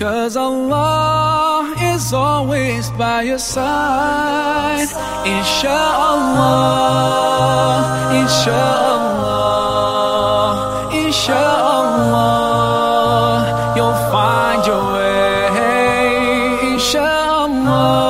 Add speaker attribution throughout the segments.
Speaker 1: Cause Allah is always by your side. Insha'Allah, Insha'Allah, Insha'Allah, you'll find your way. Insha'Allah,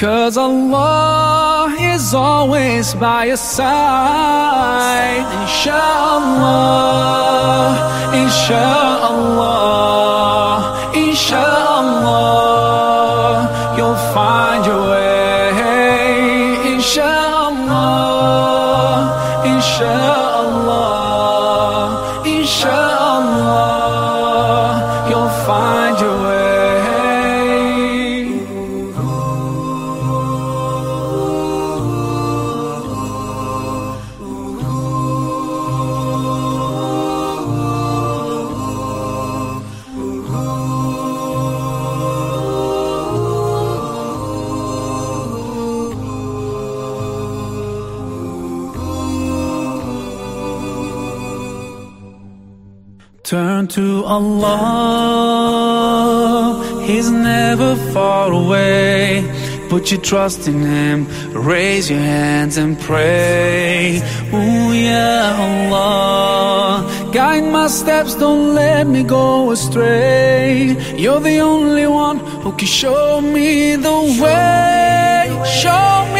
Speaker 1: Cause Allah is always by your side. Inshallah, Inshallah, Inshallah, you'll find your Turn to Allah, He's never far away. Put your trust in Him, raise your hands and pray. Ooh, yeah, Allah, guide my steps, don't let me go astray. You're the only one who can show me the way, show me